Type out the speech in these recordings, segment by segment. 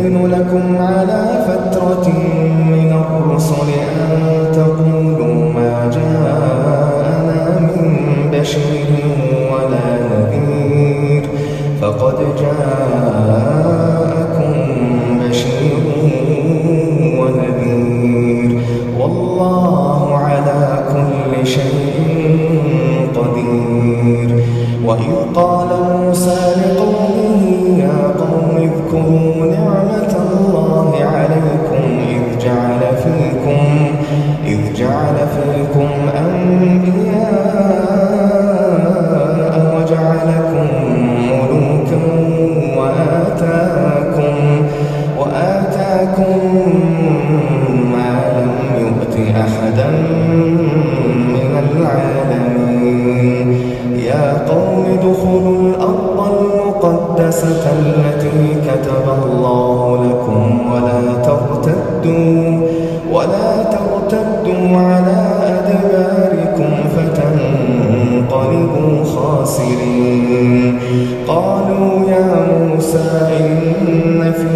يبين لكم على فترة من الرسل أن تقولوا ما جاءنا من بشير ولا نذير. فقد جاءكم بشير ونذير. والله على كل شيء قدير. وإن قال الخاسرين قالوا يا موسى إن في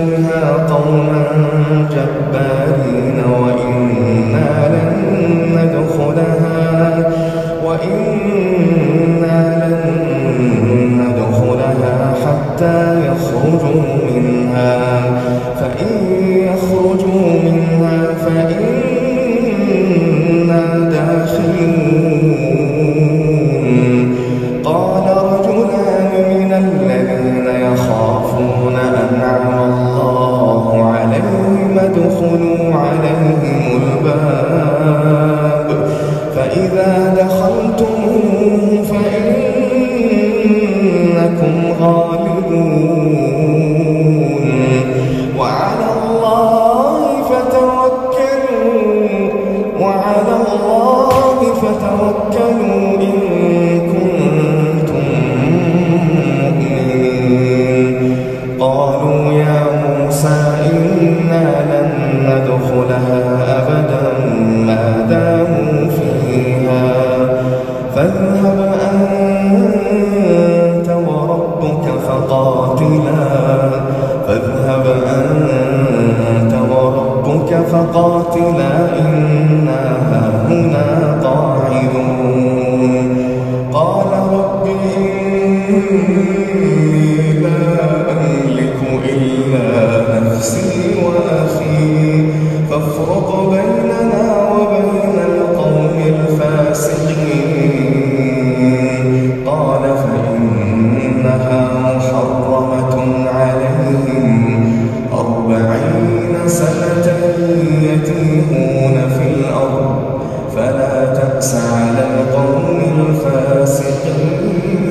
الناس على القوم الفاسقين.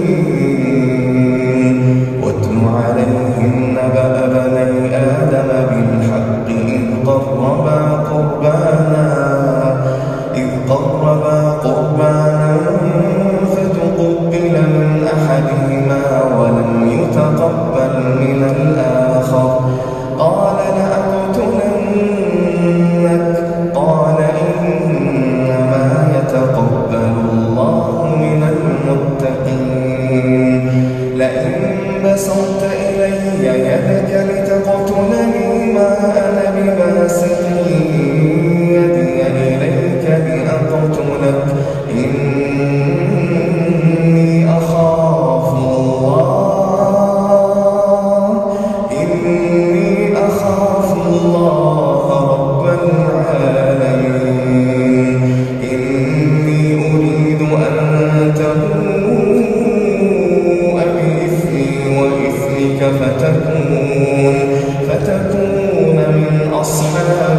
فتكون فتكون من أصحاب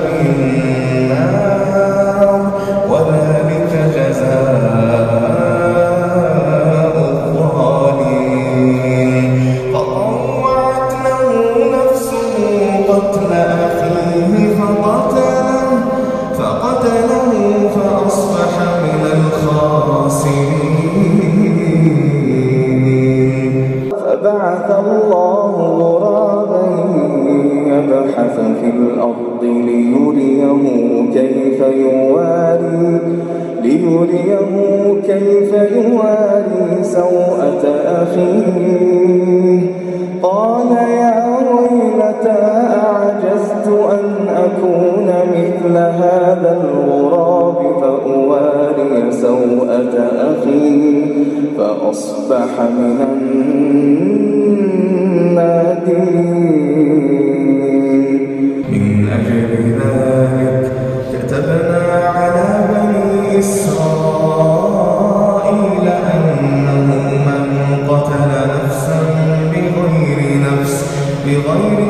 ليريه كيف يواري ليريه كيف يواري سوءة أخيه. قال يا ويلتى أعجزت أن أكون مثل هذا الغراب فأواري سوءة أخي فأصبح من النادمين أجل ذلك كتبنا على بني إسرائيل أنه من قتل نفسا بغير نفس بغير